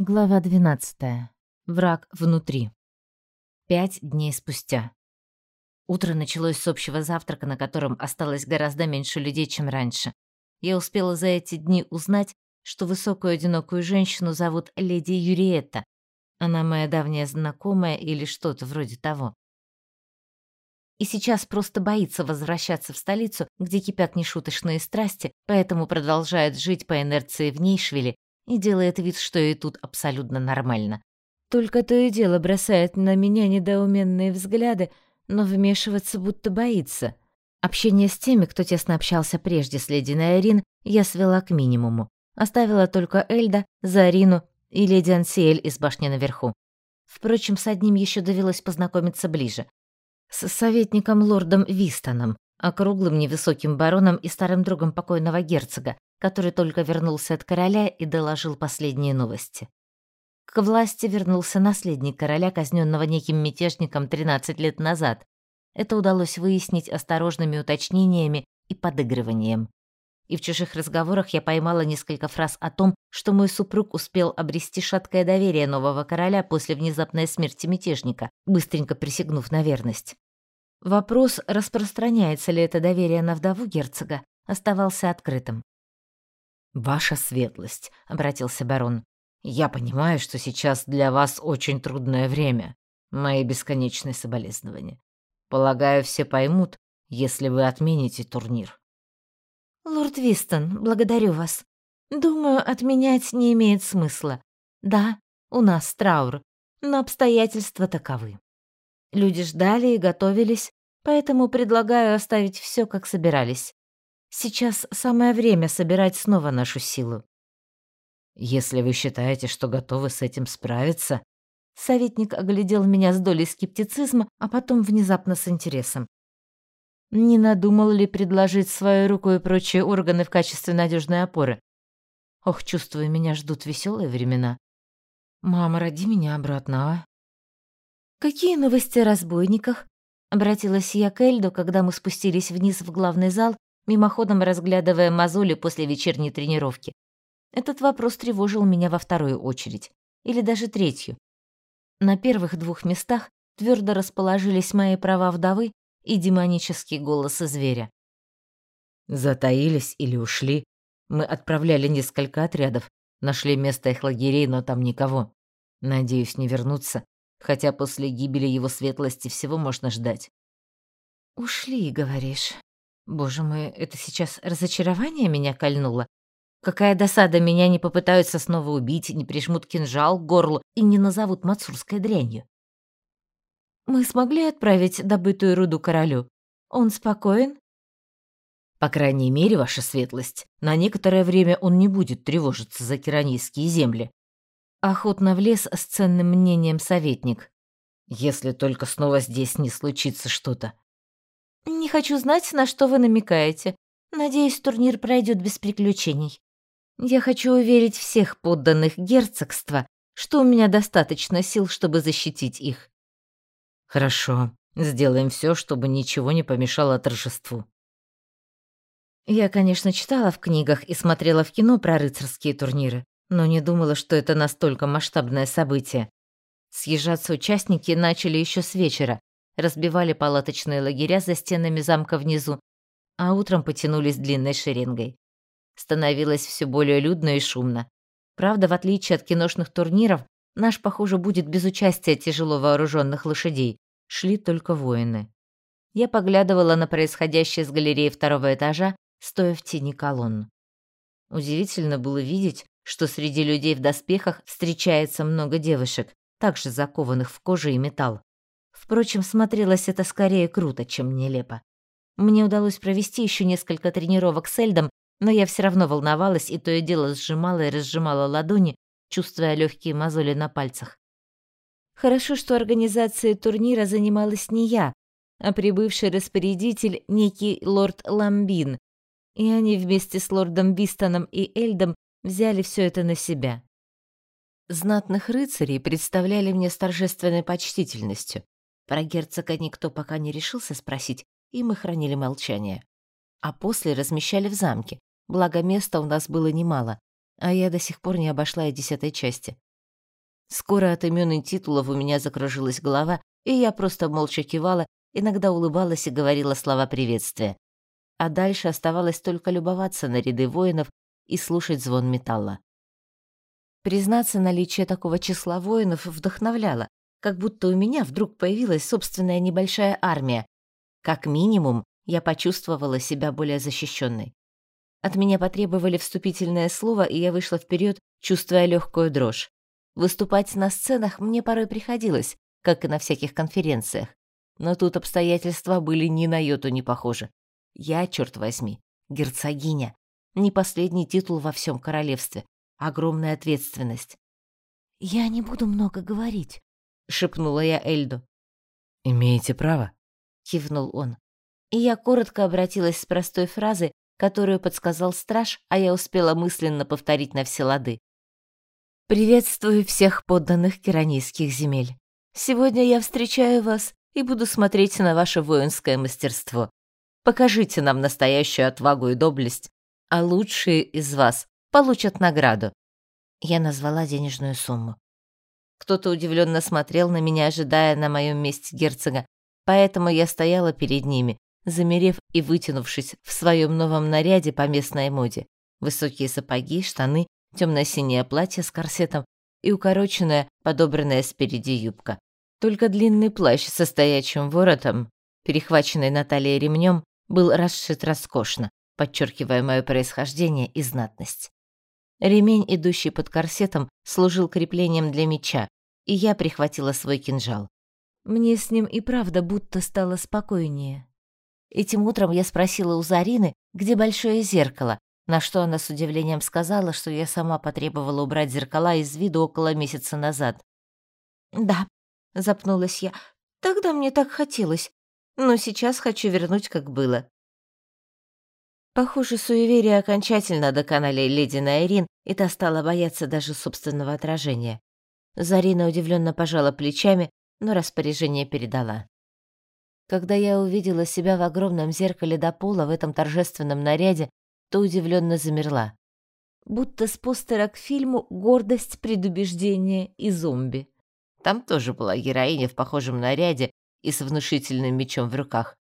Глава 12. Враг внутри. Пять дней спустя. Утро началось с общего завтрака, на котором осталось гораздо меньше людей, чем раньше. Я успела за эти дни узнать, что высокую одинокую женщину зовут леди Юриетта. Она моя давняя знакомая или что-то вроде того. И сейчас просто боится возвращаться в столицу, где кипят нешуточные страсти, поэтому продолжает жить по инерции в Нейшвиле и делает вид, что и тут абсолютно нормально. Только то и дело бросает на меня недоуменные взгляды, но вмешиваться будто боится. Общение с теми, кто тесно общался прежде с леди Найрин, я свела к минимуму. Оставила только Эльда, Зарину и леди Ансиэль из башни наверху. Впрочем, с одним еще довелось познакомиться ближе. С советником лордом Вистоном, округлым невысоким бароном и старым другом покойного герцога, который только вернулся от короля и доложил последние новости. К власти вернулся наследник короля, казненного неким мятежником 13 лет назад. Это удалось выяснить осторожными уточнениями и подыгрыванием. И в чужих разговорах я поймала несколько фраз о том, что мой супруг успел обрести шаткое доверие нового короля после внезапной смерти мятежника, быстренько присягнув на верность. Вопрос, распространяется ли это доверие на вдову герцога, оставался открытым. «Ваша светлость», — обратился барон, — «я понимаю, что сейчас для вас очень трудное время. Мои бесконечные соболезнования. Полагаю, все поймут, если вы отмените турнир». «Лорд Вистон, благодарю вас. Думаю, отменять не имеет смысла. Да, у нас траур, но обстоятельства таковы. Люди ждали и готовились, поэтому предлагаю оставить все, как собирались. Сейчас самое время собирать снова нашу силу. Если вы считаете, что готовы с этим справиться, советник оглядел меня с долей скептицизма, а потом внезапно с интересом. Не надумал ли предложить свою руку и прочие органы в качестве надежной опоры? Ох, чувствую, меня ждут веселые времена. Мама, роди меня обратно, а? Какие новости о разбойниках? Обратилась я к Эльду, когда мы спустились вниз в главный зал мимоходом разглядывая мозоли после вечерней тренировки. Этот вопрос тревожил меня во вторую очередь, или даже третью. На первых двух местах твердо расположились мои права вдовы и демонический голос зверя. Затаились или ушли. Мы отправляли несколько отрядов, нашли место их лагерей, но там никого. Надеюсь, не вернуться, хотя после гибели его светлости всего можно ждать. «Ушли, говоришь?» Боже мой, это сейчас разочарование меня кольнуло? Какая досада, меня не попытаются снова убить, не прижмут кинжал к горлу и не назовут мацурской дрянью. Мы смогли отправить добытую руду королю. Он спокоен? По крайней мере, ваша светлость, на некоторое время он не будет тревожиться за киранийские земли. Охотно влез с ценным мнением советник. Если только снова здесь не случится что-то. Не хочу знать, на что вы намекаете. Надеюсь, турнир пройдет без приключений. Я хочу уверить всех подданных герцогства, что у меня достаточно сил, чтобы защитить их. Хорошо, сделаем все, чтобы ничего не помешало торжеству. Я, конечно, читала в книгах и смотрела в кино про рыцарские турниры, но не думала, что это настолько масштабное событие. Съезжаться участники начали еще с вечера, разбивали палаточные лагеря за стенами замка внизу, а утром потянулись длинной шеренгой. Становилось все более людно и шумно. Правда, в отличие от киношных турниров, наш, похоже, будет без участия тяжело вооруженных лошадей. Шли только воины. Я поглядывала на происходящее с галереи второго этажа, стоя в тени колонн. Удивительно было видеть, что среди людей в доспехах встречается много девушек, также закованных в кожу и металл. Впрочем, смотрелось это скорее круто, чем нелепо. Мне удалось провести еще несколько тренировок с Эльдом, но я все равно волновалась и то и дело сжимала и разжимала ладони, чувствуя легкие мозоли на пальцах. Хорошо, что организацией турнира занималась не я, а прибывший распорядитель некий лорд Ламбин, и они вместе с лордом Бистоном и Эльдом взяли все это на себя. Знатных рыцарей представляли мне с торжественной почтительностью, про герцога никто пока не решился спросить, и мы хранили молчание. А после размещали в замке, благо места у нас было немало, а я до сих пор не обошла и десятой части. Скоро от имен и титулов у меня закружилась голова, и я просто молча кивала, иногда улыбалась и говорила слова приветствия. А дальше оставалось только любоваться на ряды воинов и слушать звон металла. Признаться, наличие такого числа воинов вдохновляло, как будто у меня вдруг появилась собственная небольшая армия. Как минимум, я почувствовала себя более защищенной. От меня потребовали вступительное слово, и я вышла вперед, чувствуя легкую дрожь. Выступать на сценах мне порой приходилось, как и на всяких конференциях. Но тут обстоятельства были ни на йоту не похожи. Я, черт возьми, герцогиня. Не последний титул во всем королевстве. Огромная ответственность. «Я не буду много говорить», — шепнула я Эльду. «Имеете право», — кивнул он. И я коротко обратилась с простой фразой, которую подсказал страж, а я успела мысленно повторить на все лады. «Приветствую всех подданных керанийских земель. Сегодня я встречаю вас и буду смотреть на ваше воинское мастерство. Покажите нам настоящую отвагу и доблесть, а лучшие из вас получат награду». Я назвала денежную сумму. Кто-то удивленно смотрел на меня, ожидая на моем месте герцога, поэтому я стояла перед ними, замерев и вытянувшись в своем новом наряде по местной моде. Высокие сапоги, штаны, темно-синее платье с корсетом и укороченная, подобранная спереди юбка. Только длинный плащ со стоячим воротом, перехваченный на талии ремнем, был расшит роскошно, подчеркивая мое происхождение и знатность. Ремень, идущий под корсетом, служил креплением для меча, и я прихватила свой кинжал. Мне с ним и правда будто стало спокойнее. Этим утром я спросила у Зарины, где большое зеркало, на что она с удивлением сказала, что я сама потребовала убрать зеркала из виду около месяца назад. «Да», — запнулась я, — «тогда мне так хотелось, но сейчас хочу вернуть, как было». Похоже, суеверие окончательно доконали леди Найрин, и та стала бояться даже собственного отражения. Зарина удивленно пожала плечами, но распоряжение передала. Когда я увидела себя в огромном зеркале до пола в этом торжественном наряде, то удивленно замерла. Будто с постера к фильму «Гордость, предубеждение и зомби». Там тоже была героиня в похожем наряде и с внушительным мечом в руках.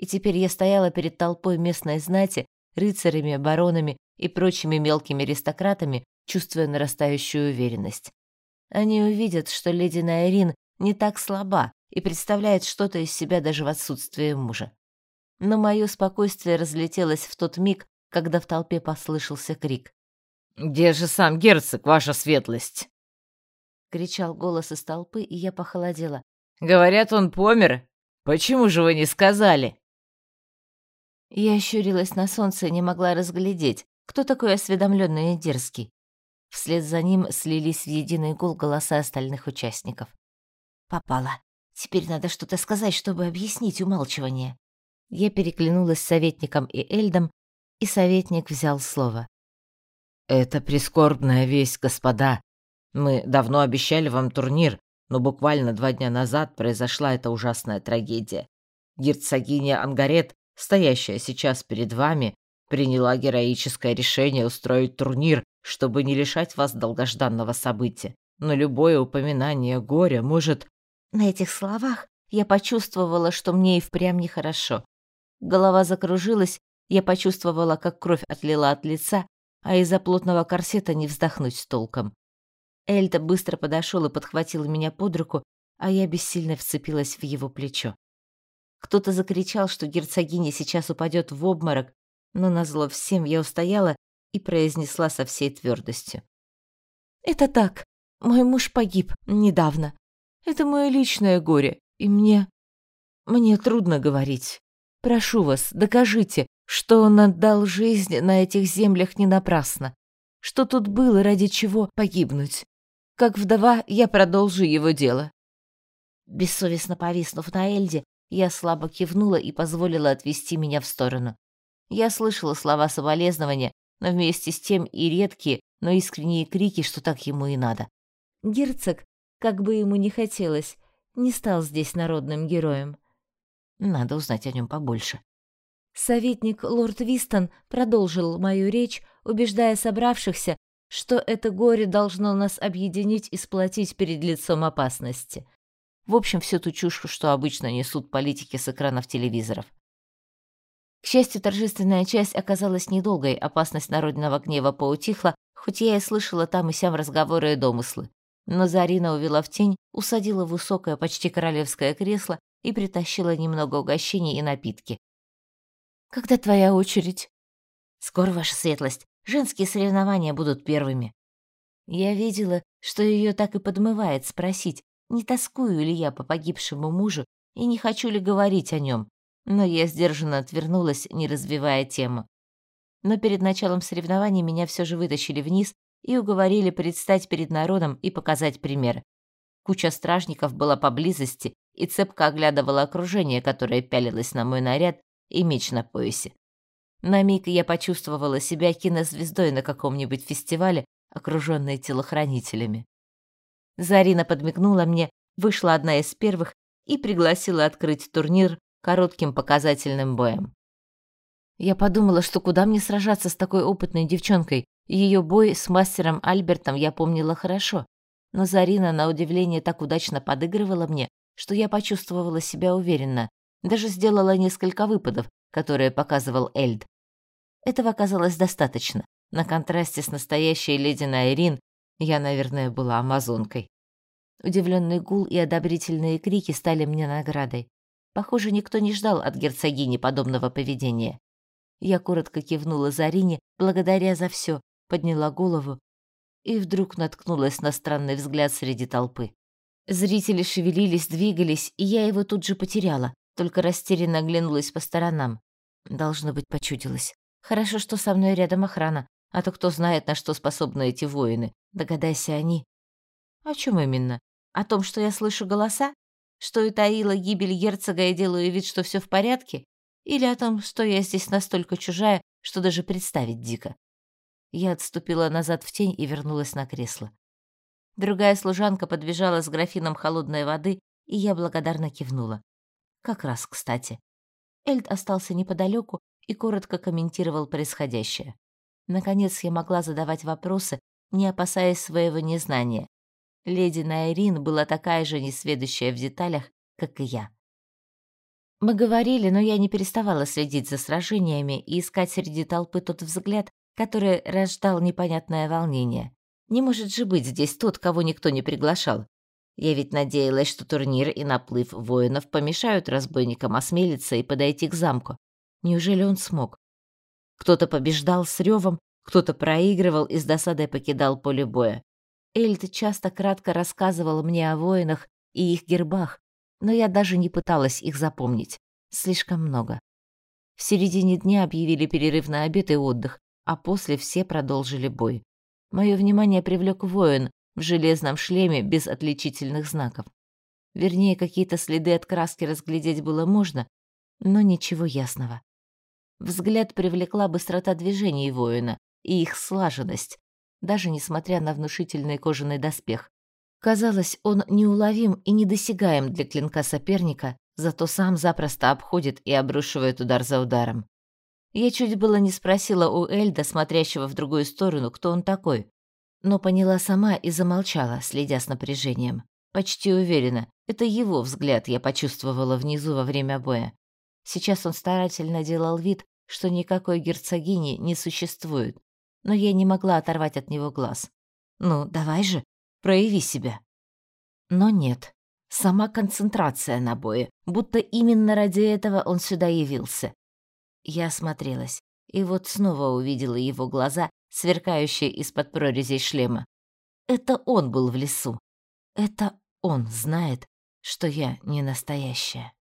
И теперь я стояла перед толпой местной знати, рыцарями, баронами и прочими мелкими аристократами, чувствуя нарастающую уверенность. Они увидят, что леди Найрин не так слаба, и представляет что-то из себя даже в отсутствие мужа. Но мое спокойствие разлетелось в тот миг, когда в толпе послышался крик. «Где же сам герцог, ваша светлость?» Кричал голос из толпы, и я похолодела. «Говорят, он помер. Почему же вы не сказали?» Я ощурилась на солнце и не могла разглядеть, кто такой осведомленный и дерзкий. Вслед за ним слились в единый гул голоса остальных участников. Попала. Теперь надо что-то сказать, чтобы объяснить умалчивание. Я переглянулась с советником и Эльдом, и советник взял слово. «Это прискорбная весть, господа. Мы давно обещали вам турнир, но буквально два дня назад произошла эта ужасная трагедия. Герцогиня Ангарет, стоящая сейчас перед вами, приняла героическое решение устроить турнир, чтобы не лишать вас долгожданного события. Но любое упоминание горя может на этих словах я почувствовала, что мне и впрямь нехорошо. Голова закружилась, я почувствовала, как кровь отлила от лица, а из-за плотного корсета не вздохнуть толком. Эльта быстро подошел и подхватил меня под руку, а я бессильно вцепилась в его плечо. Кто-то закричал, что герцогиня сейчас упадет в обморок, но назло всем я устояла и произнесла со всей твердостью. «Это так. Мой муж погиб недавно. Это мое личное горе, и мне... Мне трудно говорить. Прошу вас, докажите, что он отдал жизнь на этих землях не напрасно. Что тут было, ради чего погибнуть. Как вдова, я продолжу его дело». Бессовестно повиснув на Эльде, я слабо кивнула и позволила отвести меня в сторону. Я слышала слова соболезнования, но вместе с тем и редкие, но искренние крики, что так ему и надо. Герцог как бы ему не хотелось, не стал здесь народным героем. Надо узнать о нем побольше. Советник лорд Вистон продолжил мою речь, убеждая собравшихся, что это горе должно нас объединить и сплотить перед лицом опасности. В общем, всю ту чушь, что обычно несут политики с экранов телевизоров. К счастью, торжественная часть оказалась недолгой, опасность народного гнева поутихла, хоть я и слышала там и сям разговоры и домыслы. Но Зарина увела в тень, усадила в высокое, почти королевское кресло и притащила немного угощений и напитки. «Когда твоя очередь?» «Скоро, ваша светлость. Женские соревнования будут первыми». Я видела, что ее так и подмывает спросить, не тоскую ли я по погибшему мужу и не хочу ли говорить о нем, но я сдержанно отвернулась, не развивая тему. Но перед началом соревнований меня все же вытащили вниз и уговорили предстать перед народом и показать пример. Куча стражников была поблизости и цепко оглядывала окружение, которое пялилось на мой наряд и меч на поясе. На миг я почувствовала себя кинозвездой на каком-нибудь фестивале, окружённой телохранителями. Зарина подмигнула мне, вышла одна из первых и пригласила открыть турнир коротким показательным боем. Я подумала, что куда мне сражаться с такой опытной девчонкой, Ее бой с мастером Альбертом я помнила хорошо, но Зарина, на удивление, так удачно подыгрывала мне, что я почувствовала себя уверенно, даже сделала несколько выпадов, которые показывал Эльд. Этого оказалось достаточно. На контрасте с настоящей леди Найрин я, наверное, была амазонкой. Удивленный гул и одобрительные крики стали мне наградой. Похоже, никто не ждал от герцогини подобного поведения. Я коротко кивнула Зарине, благодаря за все, подняла голову и вдруг наткнулась на странный взгляд среди толпы. Зрители шевелились, двигались, и я его тут же потеряла, только растерянно оглянулась по сторонам. Должно быть, почудилось. Хорошо, что со мной рядом охрана, а то кто знает, на что способны эти воины. Догадайся они. О чем именно? О том, что я слышу голоса? что и таила гибель герцога и делаю вид, что все в порядке, или о том, что я здесь настолько чужая, что даже представить дико. Я отступила назад в тень и вернулась на кресло. Другая служанка подбежала с графином холодной воды, и я благодарно кивнула. Как раз кстати. Эльд остался неподалеку и коротко комментировал происходящее. Наконец я могла задавать вопросы, не опасаясь своего незнания, Леди Найрин была такая же несведущая в деталях, как и я. Мы говорили, но я не переставала следить за сражениями и искать среди толпы тот взгляд, который рождал непонятное волнение. Не может же быть здесь тот, кого никто не приглашал. Я ведь надеялась, что турнир и наплыв воинов помешают разбойникам осмелиться и подойти к замку. Неужели он смог? Кто-то побеждал с ревом, кто-то проигрывал и с досадой покидал поле боя. Эльд часто кратко рассказывал мне о воинах и их гербах, но я даже не пыталась их запомнить. Слишком много. В середине дня объявили перерыв на обед и отдых, а после все продолжили бой. Мое внимание привлек воин в железном шлеме без отличительных знаков. Вернее, какие-то следы от краски разглядеть было можно, но ничего ясного. Взгляд привлекла быстрота движений воина и их слаженность, даже несмотря на внушительный кожаный доспех. Казалось, он неуловим и недосягаем для клинка соперника, зато сам запросто обходит и обрушивает удар за ударом. Я чуть было не спросила у Эльда, смотрящего в другую сторону, кто он такой, но поняла сама и замолчала, следя с напряжением. Почти уверена, это его взгляд я почувствовала внизу во время боя. Сейчас он старательно делал вид, что никакой герцогини не существует, но я не могла оторвать от него глаз. «Ну, давай же, прояви себя». Но нет. Сама концентрация на бое, будто именно ради этого он сюда явился. Я осмотрелась, и вот снова увидела его глаза, сверкающие из-под прорезей шлема. Это он был в лесу. Это он знает, что я не настоящая.